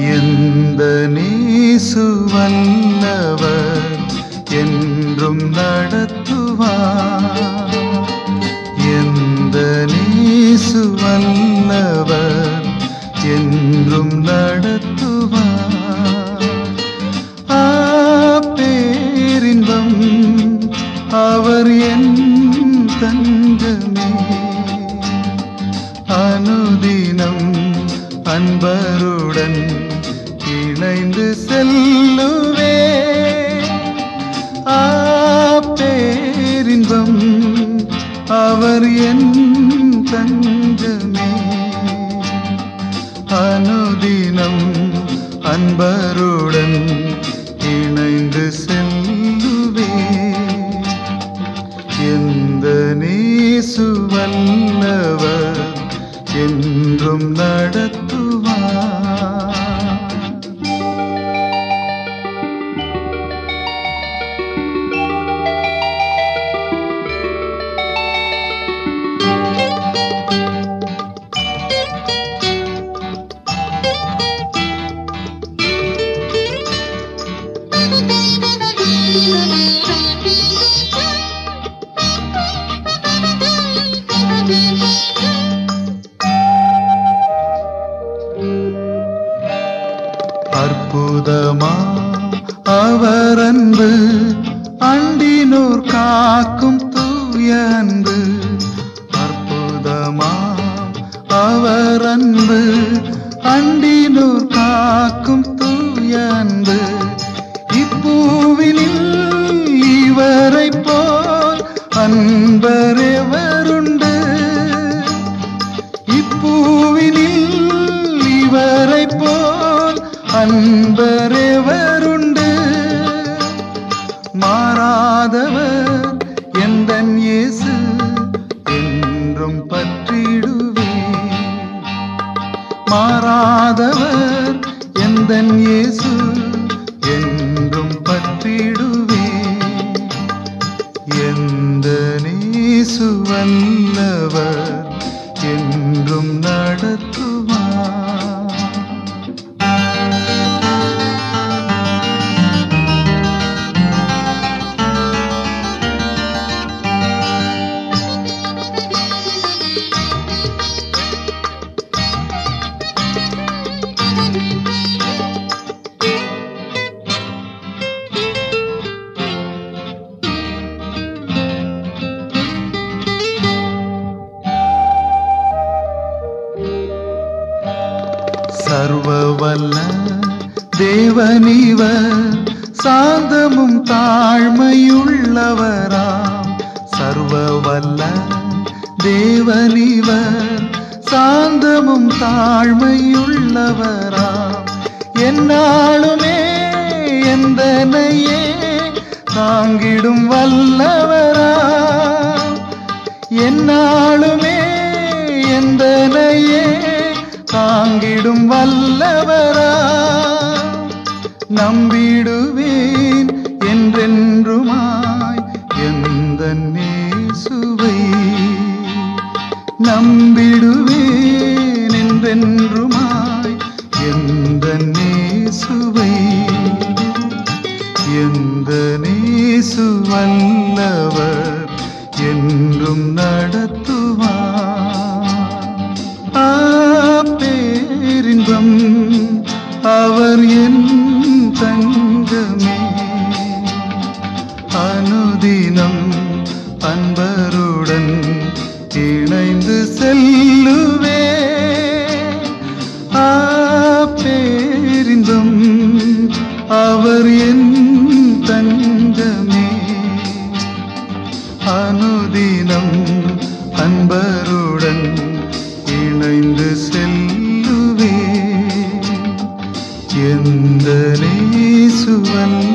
எந்த நேசு வல்லவர் என்றும் நடத்துவார். எந்த நேசு வல்லவர் என்றும் நடத்துவார். ஆ பேரின்பம் அவர் என் தங்கமே. அனுதினம் அன்பருடன் இணைந்து செல்லுவே. ஆ பேரின்பம் அவர் என் தங்கமே. அனுதினம் அன்பருடன் இணைந்து அற்புதமா? அவர் அன்பு அண்டினோர் காக்கும் தூய அன்பு அன்பரெவருண்டு. மாறாதவர் எந்த இயேசு என்றும் பற்றிடுவே மாறாதவர் எந்த இயேசு என்றும் பற்றிடுவே எந்த நீசுவன் சர்வவல்ல தேவனிவர் சாந்தமும் தாழ்மையுள்ளவராம். சர்வவல்ல தேவனிவர் சாந்தமும் தாழ்மையுள்ளவராம். என்னாலுமே எந்தனையே தாங்கிடும் வல்லவராம். என்னாலுமே தாங்கிடும் வல்லவரா. நம்பிடுவேன் என்றென்றுமாய் எந்த நேசுவை. நம்பிடுவேன் என்றென்றுமாய் எந்த நேசுவை. எந்த நேசு வல்லவர் என்றும் நடத்துவார். ஆ எந்த நேசுவல்ல